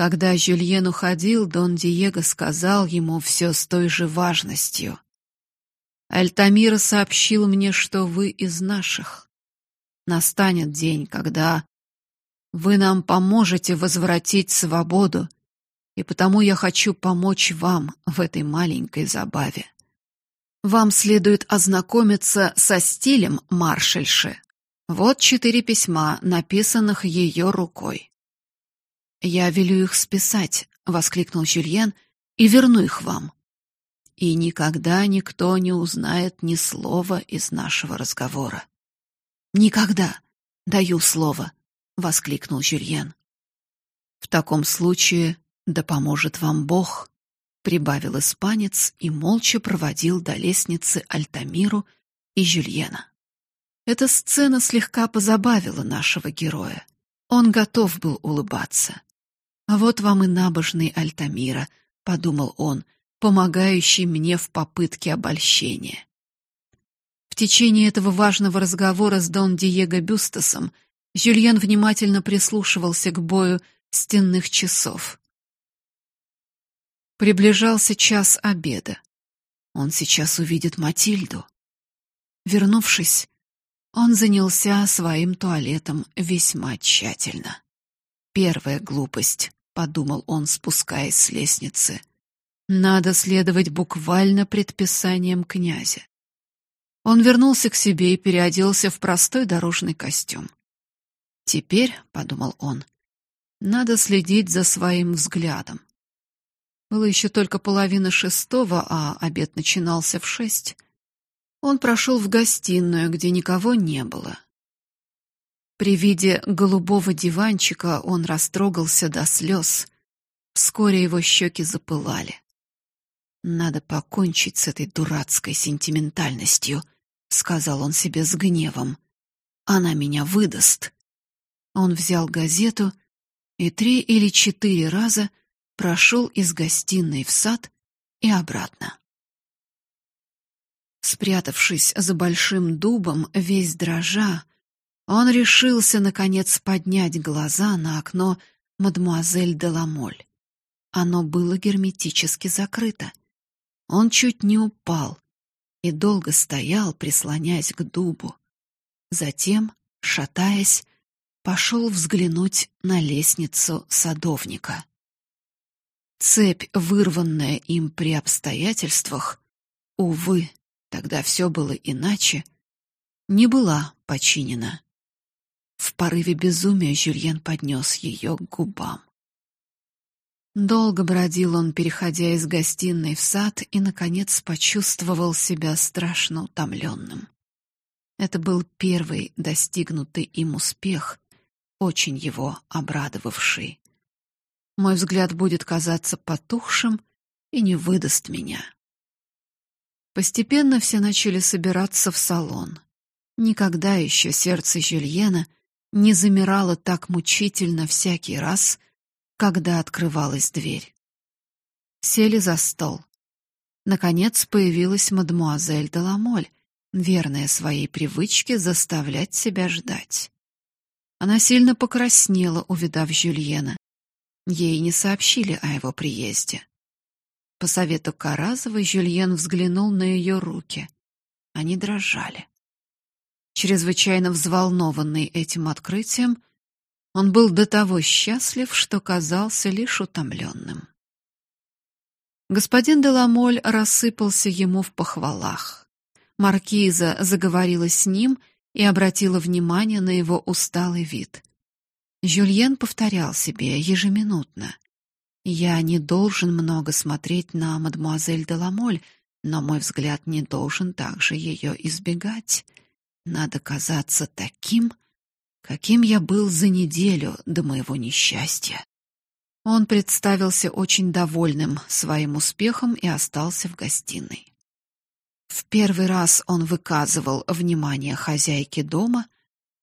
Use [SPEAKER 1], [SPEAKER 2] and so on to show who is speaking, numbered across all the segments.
[SPEAKER 1] Когда Жюльен уходил, Дон Диего сказал ему все с той же важностью. Альтамира сообщил мне, что вы из наших. Настанет день, когда вы нам поможете возвратить свободу, и потому я хочу помочь вам в этой маленькой забаве. Вам следует ознакомиться со стилем маршальши. Вот четыре письма, написанных ее рукой. Я велю их списать, воскликнул Жюльен, и верну их вам. И никогда никто не узнает ни слова из нашего разговора. Никогда, даю слово, воскликнул Жюльен. В таком случае да поможет вам Бог, прибавил испанец и молча проводил до лестницы Альтамиру и Жюльена. Эта сцена слегка позабавила нашего героя. Он готов был улыбаться. А вот вам и набожный Альтамира, подумал он, помогающий мне в попытке обольщения. В течение этого важного разговора с Дон Диего Бюстасом Жюльен внимательно прислушивался к бою стенных часов. Приближался час обеда. Он сейчас увидит Матильду. Вернувшись, он занялся своим туалетом весьма тщательно. Первая глупость, подумал он, спускаясь с лестницы. Надо следовать буквально предписаниям князя. Он вернулся к себе и переоделся в простой дорожный костюм. Теперь, подумал он, надо следить за своим взглядом. Было еще только половина шестого, а обед начинался в шесть. Он прошел в гостиную, где никого не было. При виде голубого диванчика он растрогался до слез. Вскоре его щеки запылали. Надо покончить с этой дурацкой сентиментальностью, сказал он себе с гневом. Она меня выдаст. Он взял газету и три или четыре раза прошел из гостиной в сад и обратно. Спрятавшись за большим дубом, весь дрожа, он решился наконец поднять глаза на окно мадемуазель де Ламоль. Оно было герметически закрыто. Он чуть не упал и долго стоял, прислоняясь к дубу. Затем, шатаясь, пошел взглянуть на лестницу садовника. Цепь, вырванная им при обстоятельствах, увы, тогда все было иначе, не была починена. В порыве безумия Жюльен поднес ее к губам. Долго бродил он, переходя из гостиной в сад, и наконец почувствовал себя страшно утомленным. Это был первый достигнутый им успех, очень его обрадовавший. Мой взгляд будет казаться потухшим и не выдаст меня. Постепенно все начали собираться в салон. Никогда еще сердце Жюльена не замирало так мучительно всякий раз, когда открывалась дверь. Сели за стол. Наконец появилась мадемуазель де Ламоль, верная своей привычке заставлять себя ждать. Она сильно покраснела, увидав Жюльена. Ей не сообщили о его приезде. По совету Каразовой Жюльен взглянул на ее руки. Они дрожали. Чрезвычайно взволнованный этим открытием, он был до того счастлив, что казался лишь утомленным. Господин Деламоль рассыпался ему в похвалах. Маркиза заговорила с ним и обратила внимание на его усталый вид. Жюльен повторял себе ежеминутно: я не должен много смотреть на мадемуазель де Ламоль, но мой взгляд не должен также ее избегать. Надо казаться таким, каким я был за неделю до моего несчастья. Он представился очень довольным своим успехом и остался в гостиной. В первый раз он выказывал внимание хозяйке дома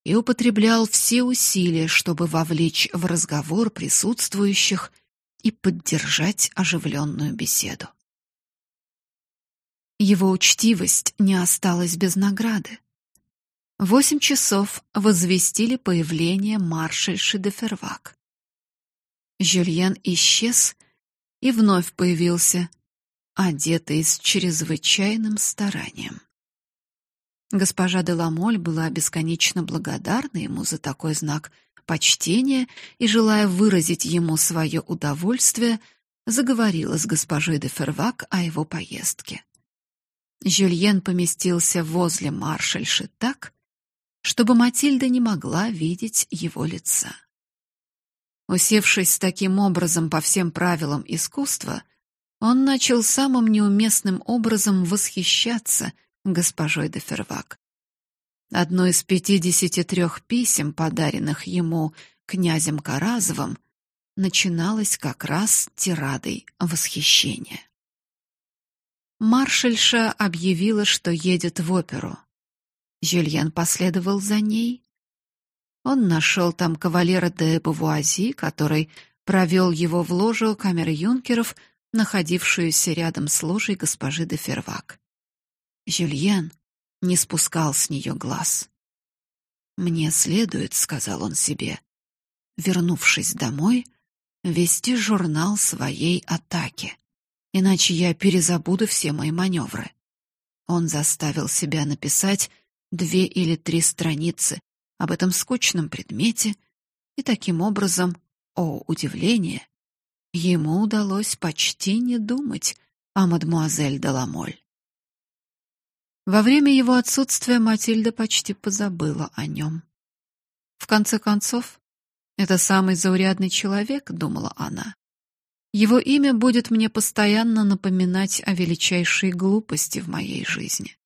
[SPEAKER 1] и употреблял все усилия, чтобы вовлечь в разговор присутствующих и поддержать оживленную беседу. Его учтивость не осталась без награды. Восемь часов возвестили появление маршальши де Фервак. Жюльен исчез и вновь появился, одетый с чрезвычайным старанием. Госпожа де Ламоль была бесконечно благодарна ему за такой знак почтения и, желая выразить ему свое удовольствие, заговорила с госпожой де Фервак о его поездке. Жюльен поместился возле маршальши так, чтобы Матильда не могла видеть его лица. Усевшись таким образом по всем правилам искусства, он начал самым неуместным образом восхищаться госпожой де Фервак. Одно из пятидесяти трех писем, подаренных ему князем Каразовым, начиналось как раз тирадой восхищения. Маршальша объявила, что едет в оперу. Жюльен последовал за ней. Он нашел там кавалера де Бувуази, который провел его в ложу камеры юнкеров, находившуюся рядом с ложей госпожи де Фервак. Жюльен не спускал с нее глаз. Мне следует, сказал он себе, вернувшись домой, вести журнал своей атаки, иначе я перезабуду все мои маневры. Он заставил себя написать две или три страницы об этом скучном предмете, и таким образом, о удивление, ему удалось почти не думать о мадмуазель Деламоль. Во время его отсутствия Матильда почти позабыла о нем. В конце концов, это самый заурядный человек, думала она. Его имя будет мне постоянно напоминать о величайшей глупости в моей жизни.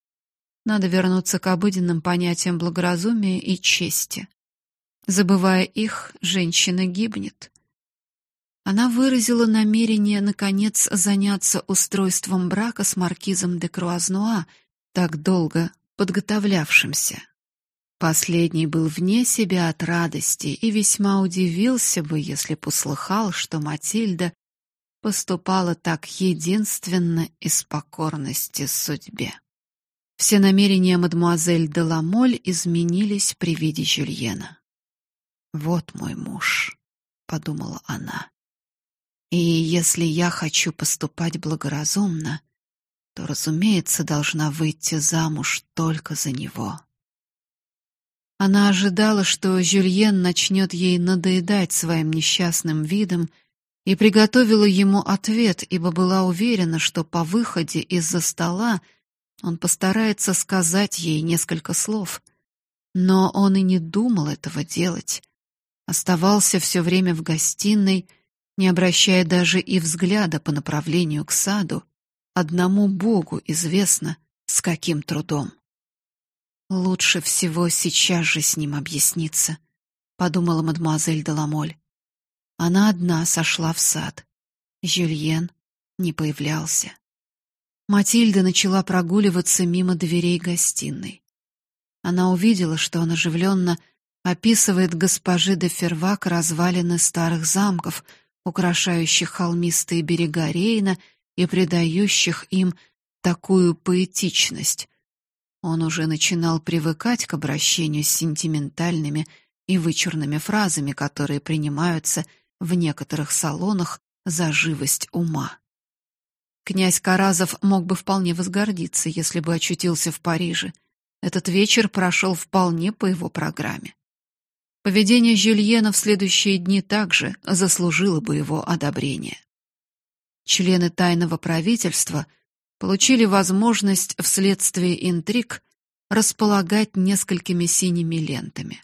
[SPEAKER 1] Надо вернуться к обыденным понятиям благоразумия и чести. Забывая их, женщина гибнет. Она выразила намерение наконец заняться устройством брака с маркизом де Круазнуа, так долго подготовлявшимся. Последний был вне себя от радости и весьма удивился бы, если б услыхал, что Матильда поступала так единственно из покорности судьбе. Все намерения мадемуазель де Ламоль изменились при виде Жюльена. Вот мой муж, подумала она. И если я хочу поступать благоразумно, то, разумеется, должна выйти замуж только за него. Она ожидала, что Жюльен начнет ей надоедать своим несчастным видом, и приготовила ему ответ, ибо была уверена, что по выходе из-за стола он постарается сказать ей несколько слов, но он и не думал этого делать. Оставался все время в гостиной, не обращая даже и взгляда по направлению к саду. Одному Богу известно, с каким трудом. Лучше всего сейчас же с ним объясниться, подумала мадемуазель де Ламоль. Она одна сошла в сад. Жюльен не появлялся. Матильда начала прогуливаться мимо дверей гостиной. Она увидела, что он оживленно описывает госпожи де Фервак развалины старых замков, украшающих холмистые берега Рейна и придающих им такую поэтичность. Он уже начинал привыкать к обращению с сентиментальными и вычурными фразами, которые принимаются в некоторых салонах за живость ума. Князь Каразов мог бы вполне возгордиться, если бы очутился в Париже. Этот вечер прошел вполне по его программе. Поведение Жюльена в следующие дни также заслужило бы его одобрения. Члены тайного правительства получили возможность вследствие интриг располагать несколькими синими лентами.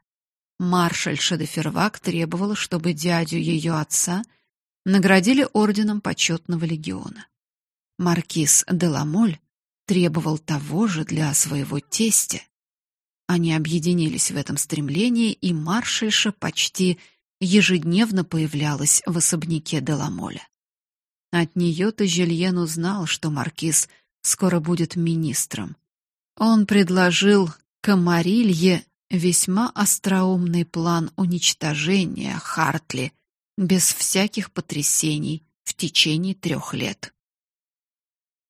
[SPEAKER 1] Маршаль Шадефервак требовала, чтобы дядю ее отца наградили орденом почетного легиона. Маркиз де Ламоль требовал того же для своего тестя. Они объединились в этом стремлении, и маршальша почти ежедневно появлялась в особняке де Ламоля. От нее-то Жюльен узнал, что маркиз скоро будет министром. Он предложил Камарилье весьма остроумный план уничтожения Хартли без всяких потрясений в течение трех лет.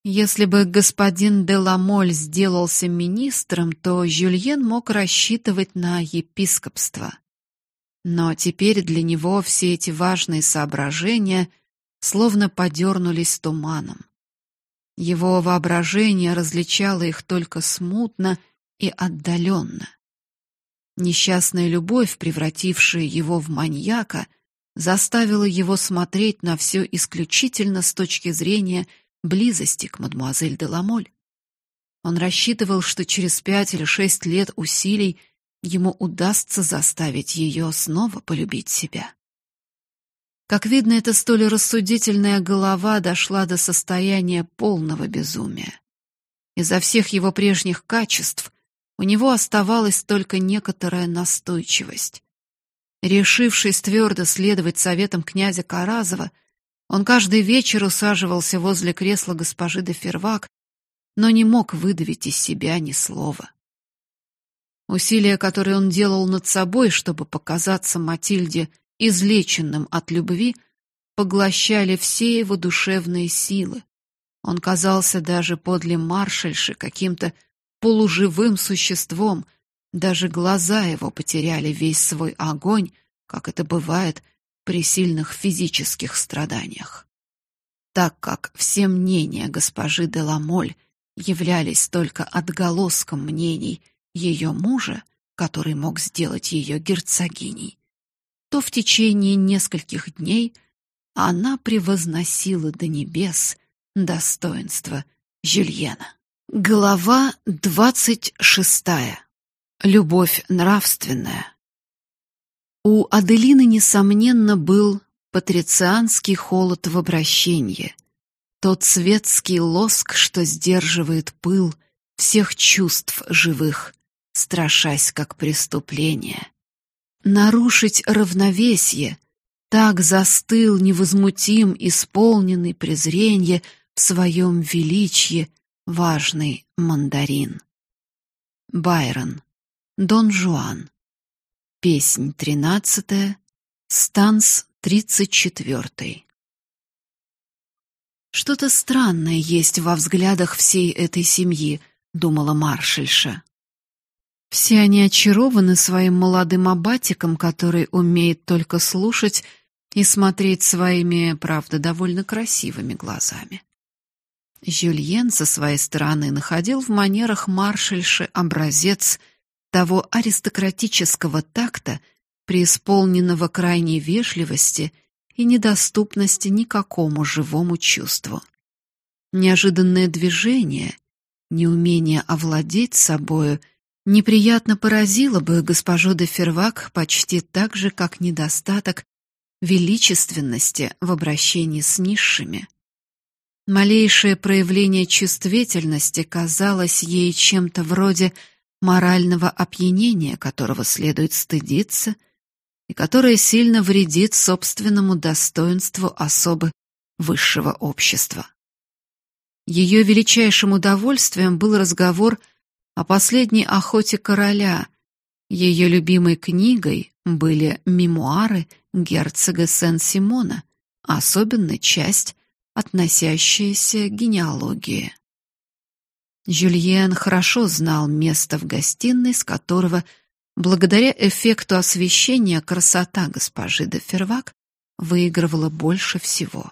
[SPEAKER 1] Если бы господин де Ламоль сделался министром, то Жюльен мог рассчитывать на епископство. Но теперь для него все эти важные соображения словно подернулись туманом. Его воображение различало их только смутно и отдаленно. Несчастная любовь, превратившая его в маньяка, заставила его смотреть на все исключительно с точки зрения близости к мадемуазель де Ламоль. Он рассчитывал, что через пять или шесть лет усилий ему удастся заставить ее снова полюбить себя. Как видно, эта столь рассудительная голова дошла до состояния полного безумия. Из-за всех его прежних качеств у него оставалась только некоторая настойчивость. Решившись твердо следовать советам князя Каразова, он каждый вечер усаживался возле кресла госпожи де Фервак, но не мог выдавить из себя ни слова. Усилия, которые он делал над собой, чтобы показаться Матильде излеченным от любви, поглощали все его душевные силы. Он казался даже подле маршальши каким-то полуживым существом. Даже глаза его потеряли весь свой огонь, как это бывает при сильных физических страданиях. Так как все мнения госпожи де Ламоль являлись только отголоском мнений ее мужа, который мог сделать ее герцогиней, то в течение нескольких дней она превозносила до небес достоинство Жюльена. Глава двадцать шестая. Любовь нравственная. У Аделины несомненно был патрицианский холод в обращении, тот светский лоск, что сдерживает пыл всех чувств живых, страшась как преступление нарушить равновесие, так застыл невозмутим, исполненный презрения в своем величье важный мандарин. Байрон. Дон Жуан. Песнь тринадцатая. Станс тридцать четвертый. Что-то странное есть во взглядах всей этой семьи, думала маршальша. Все они очарованы своим молодым аббатиком, который умеет только слушать и смотреть своими, правда, довольно красивыми глазами. Жюльен со своей стороны находил в манерах маршальши образец того аристократического такта, преисполненного крайней вежливости и недоступности никакому живому чувству. Неожиданное движение, неумение овладеть собою — неприятно поразило бы госпожу де Фервак почти так же, как недостаток величественности в обращении с низшими. Малейшее проявление чувствительности казалось ей чем-то вроде морального опьянения, которого следует стыдиться и которое сильно вредит собственному достоинству особы высшего общества. Ее величайшим удовольствием был разговор о последней охоте короля. Ее любимой книгой были мемуары герцога Сен-Симона, особенная часть, относящаяся к генеалогии. Жюльен хорошо знал место в гостиной, с которого, благодаря эффекту освещения, красота госпожи де Фервак выигрывала больше всего.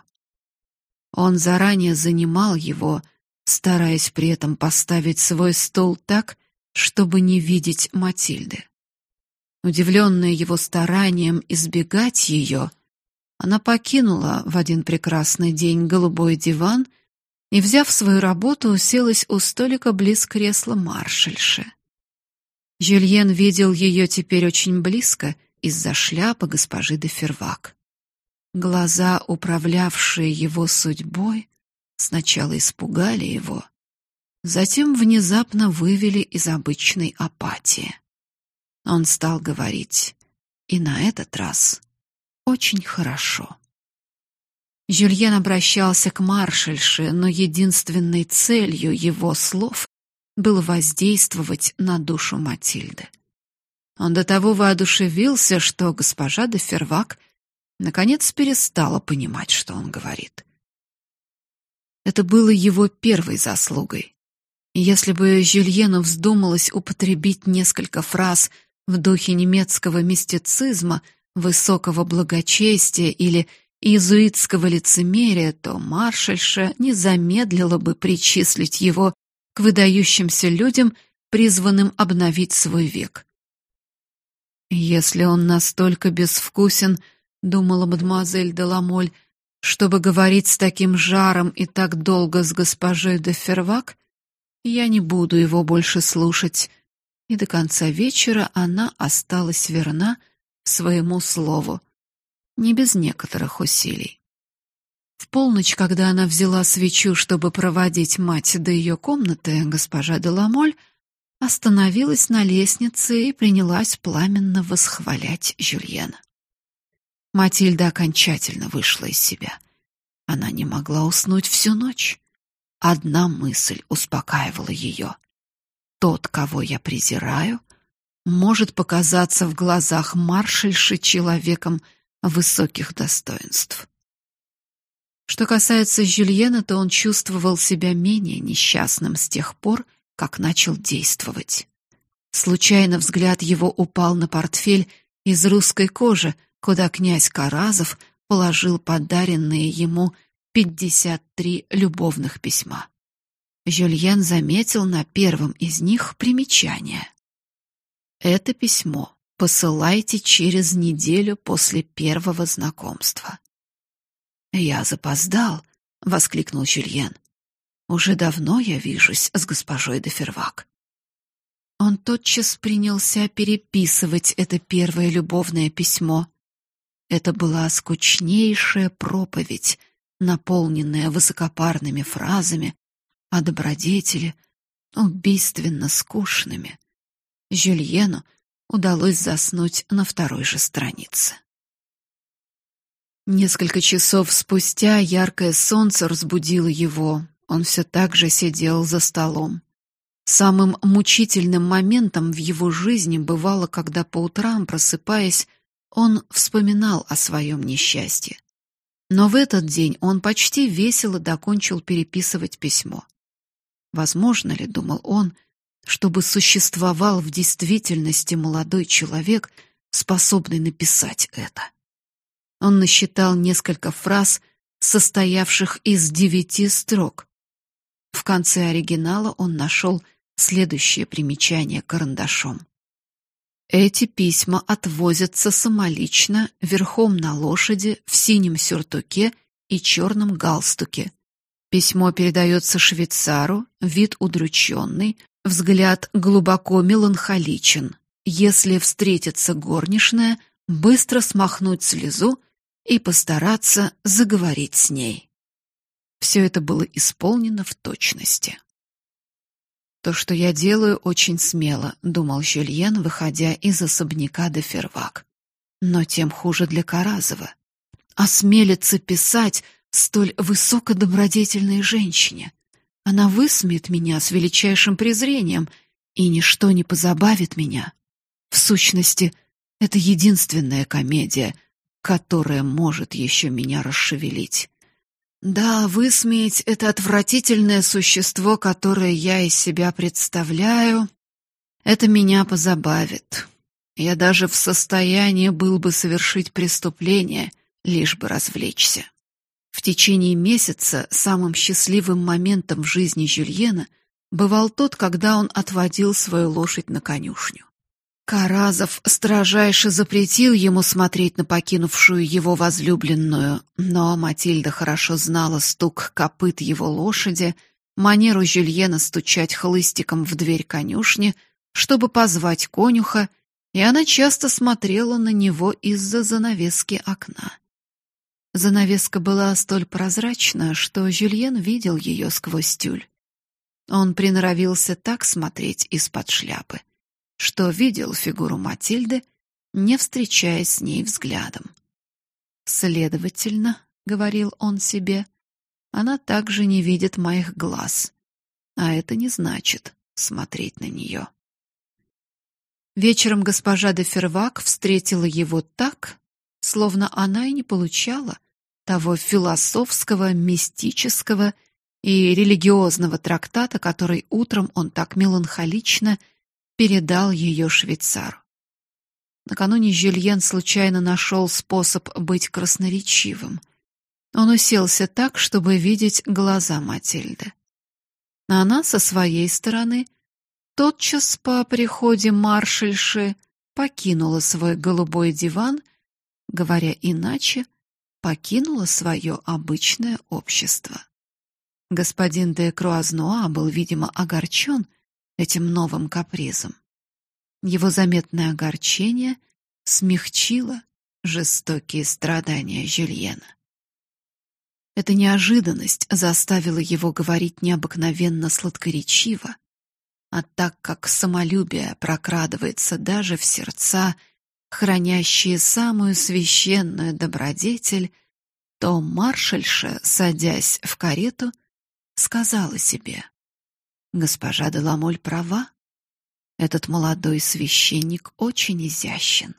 [SPEAKER 1] Он заранее занимал его, стараясь при этом поставить свой стол так, чтобы не видеть Матильды. Удивленная его старанием избегать ее, она покинула в один прекрасный день голубой диван и, взяв свою работу, уселась у столика близ кресла маршальши. Жюльен видел ее теперь очень близко из-за шляпы госпожи де Фервак. Глаза, управлявшие его судьбой, Сначала испугали его, затем внезапно вывели из обычной апатии. Он стал говорить, и на этот раз очень хорошо. Жюльен обращался к маршальше, но единственной целью его слов было воздействовать на душу Матильды. Он до того воодушевился, что госпожа де Фервак наконец перестала понимать, что он говорит. Это было его первой заслугой. Если бы Жюльену вздумалось употребить несколько фраз в духе немецкого мистицизма, высокого благочестия или иезуитского лицемерия, то маршальша не замедлила бы причислить его к выдающимся людям, призванным обновить свой век. Если он настолько безвкусен, думала мадемуазель де Ламоль, чтобы говорить с таким жаром и так долго с госпожой де Фервак, я не буду его больше слушать. И до конца вечера она осталась верна своему слову, не без некоторых усилий. В полночь, когда она взяла свечу, чтобы проводить мать до ее комнаты, госпожа де Ламоль остановилась на лестнице и принялась пламенно восхвалять Жюльена. Матильда окончательно вышла из себя. Она не могла уснуть всю ночь. Одна мысль успокаивала ее. Тот, кого я презираю, может показаться в глазах маршальши человеком высоких достоинств. Что касается Жюльена, то он чувствовал себя менее несчастным с тех пор, как начал действовать. Случайно взгляд его упал на портфель из русской кожи, куда князь Каразов положил подаренные ему 53 любовных письма. Жюльен заметил на первом из них примечание. Это письмо посылайте через неделю после первого знакомства. Я запоздал, воскликнул Жюльен. Уже давно я вижусь с госпожой де Фервак. Он тотчас принялся переписывать это первое любовное письмо. Это была скучнейшая проповедь, наполненная высокопарными фразами о добродетели, убийственно скучными. Жюльену удалось заснуть на второй же странице. Несколько часов спустя яркое солнце разбудило его. Он все так же сидел за столом. Самым мучительным моментом в его жизни бывало, когда по утрам, просыпаясь, он вспоминал о своем несчастье. Но в этот день он почти весело докончил переписывать письмо. Возможно ли, думал он, чтобы существовал в действительности молодой человек, способный написать это? Он насчитал несколько фраз, состоявших из девяти строк. В конце оригинала он нашел следующее примечание карандашом. Эти письма отвозятся самолично, верхом на лошади, в синем сюртуке и черном галстуке. Письмо передается швейцару, вид удрученный, взгляд глубоко меланхоличен. Если встретится горничная, быстро смахнуть слезу и постараться заговорить с ней. Все это было исполнено в точности. То, что я делаю, очень смело, думал Жюльен, выходя из особняка де Фервак. Но тем хуже для Каразова. Осмелиться писать столь высокодобродетельной женщине. Она высмеет меня с величайшим презрением, и ничто не позабавит меня. В сущности, это единственная комедия, которая может еще меня расшевелить. Да, высмеять это отвратительное существо, которое я из себя представляю, это меня позабавит. Я даже в состоянии был бы совершить преступление, лишь бы развлечься. В течение месяца самым счастливым моментом в жизни Жюльена бывал тот, когда он отводил свою лошадь на конюшню. Каразов строжайше запретил ему смотреть на покинувшую его возлюбленную, но Матильда хорошо знала стук копыт его лошади, манеру Жюльена стучать хлыстиком в дверь конюшни, чтобы позвать конюха, и она часто смотрела на него из-за занавески окна. Занавеска была столь прозрачна, что Жюльен видел ее сквозь тюль. Он приноровился так смотреть из-под шляпы что видел фигуру Матильды, не встречаясь с ней взглядом. Следовательно, говорил он себе, она также не видит моих глаз, а это не значит смотреть на нее. Вечером госпожа де Фервак встретила его так, словно она и не получала того философского, мистического и религиозного трактата, который утром он так меланхолично передал ее швейцару. Накануне Жюльен случайно нашел способ быть красноречивым. Он уселся так, чтобы видеть глаза Матильды. А она со своей стороны тотчас по приходе маршальши покинула свой голубой диван, говоря иначе, покинула свое обычное общество. Господин де Круазнуа был, видимо, огорчен этим новым капризом. Его заметное огорчение смягчило жестокие страдания Жюльена. Эта неожиданность заставила его говорить необыкновенно сладкоречиво, а так как самолюбие прокрадывается даже в сердца, хранящие самую священную добродетель, то маршальша, садясь в карету, сказала себе: "Госпожа де Ламоль права. Этот молодой священник очень изящен.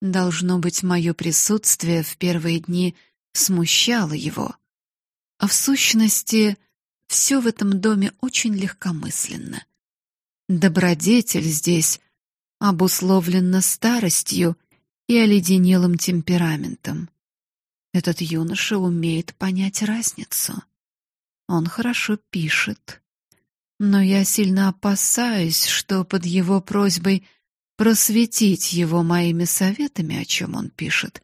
[SPEAKER 1] Должно быть, мое присутствие в первые дни смущало его. А в сущности, все в этом доме очень легкомысленно. Добродетель здесь обусловлена старостью и оледенелым темпераментом. Этот юноша умеет понять разницу. Он хорошо пишет. Но я сильно опасаюсь, что под его просьбой просветить его моими советами, о чем он пишет,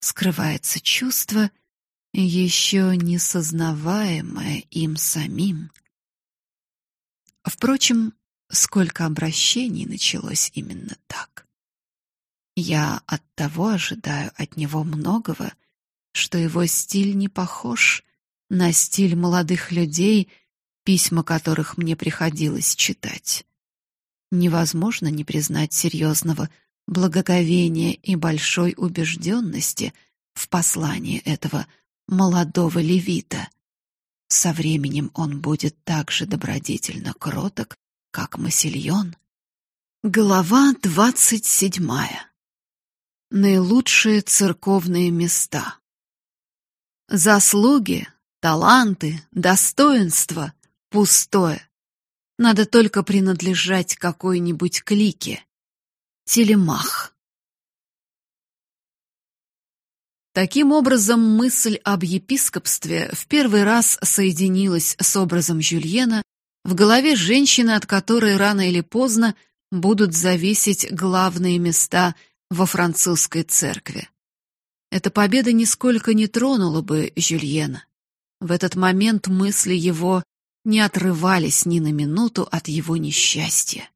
[SPEAKER 1] скрывается чувство, еще не сознаваемое им самим. Впрочем, сколько обращений началось именно так. Я от того ожидаю от него многого, что его стиль не похож на стиль молодых людей, письма которых мне приходилось читать. Невозможно не признать серьезного благоговения и большой убежденности в послании этого молодого левита. Со временем он будет так же добродетельно кроток, как Масильон. Глава двадцать седьмая. Наилучшие церковные места. Заслуги, таланты, достоинства пустое. Надо только принадлежать какой-нибудь клике. Телемах. Таким образом, мысль об епископстве в первый раз соединилась с образом Жюльена в голове женщины, от которой рано или поздно будут зависеть главные места во французской церкви. Эта победа нисколько не тронула бы Жюльена. В этот момент мысли его не отрывались ни на минуту от его несчастья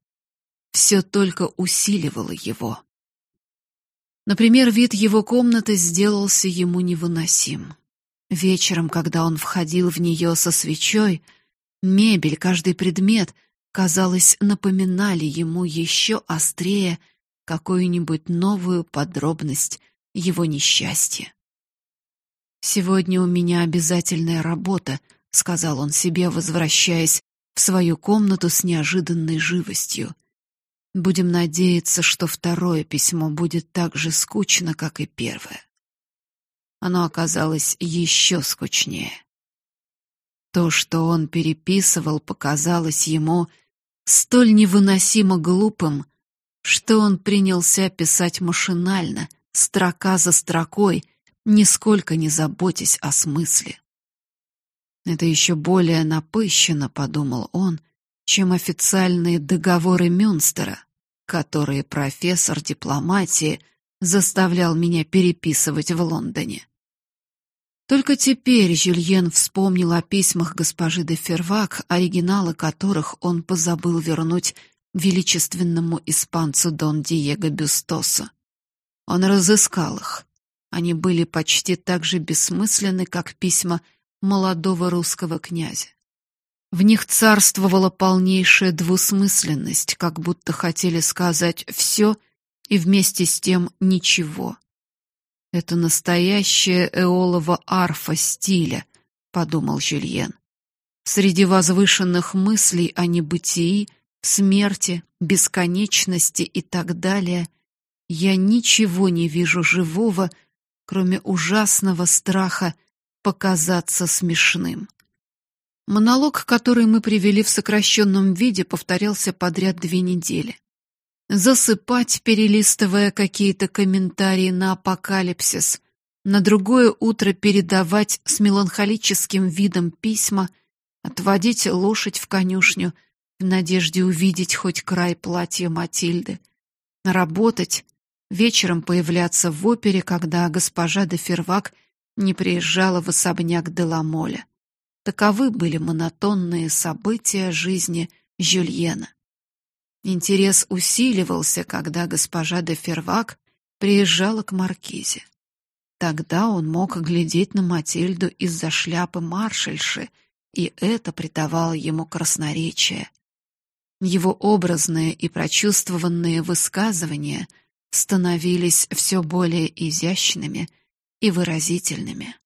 [SPEAKER 1] все только усиливало его. Например, вид его комнаты сделался ему невыносим. Вечером, когда он входил в нее со свечой, мебель, каждый предмет, казалось, напоминали ему еще острее какую-нибудь новую подробность его несчастья. Сегодня у меня обязательная работа, сказал он себе, возвращаясь в свою комнату с неожиданной живостью. Будем надеяться, что второе письмо будет так же скучно, как и первое. Оно оказалось еще скучнее. То, что он переписывал, показалось ему столь невыносимо глупым, что он принялся писать машинально, строка за строкой, нисколько не заботясь о смысле. Это еще более напыщенно, подумал он, чем официальные договоры Мюнстера, которые профессор дипломатии заставлял меня переписывать в Лондоне. Только теперь Жюльен вспомнил о письмах госпожи де Фервак, оригиналы которых он позабыл вернуть величественному испанцу Дон Диего Бюстосу. Он разыскал их. Они были почти так же бессмысленны, как письма молодого русского князя. В них царствовала полнейшая двусмысленность, как будто хотели сказать все и вместе с тем ничего. Это настоящая эолова арфа стиля, подумал Жюльен. Среди возвышенных мыслей о небытии, смерти, бесконечности и так далее я ничего не вижу живого, кроме ужасного страха показаться смешным. Монолог, который мы привели в сокращенном виде, повторялся подряд две недели. Засыпать, перелистывая какие-то комментарии на апокалипсис, на другое утро передавать с меланхолическим видом письма, отводить лошадь в конюшню в надежде увидеть хоть край платья Матильды, работать, вечером появляться в опере, когда госпожа де Фервак не приезжала в особняк Деламоля. Таковы были монотонные события жизни Жюльена. Интерес усиливался, когда госпожа де Фервак приезжала к маркизе. Тогда он мог глядеть на Матильду из-за шляпы маршальши, и это придавало ему красноречие. Его образные и прочувствованные высказывания становились все более изящными и выразительными.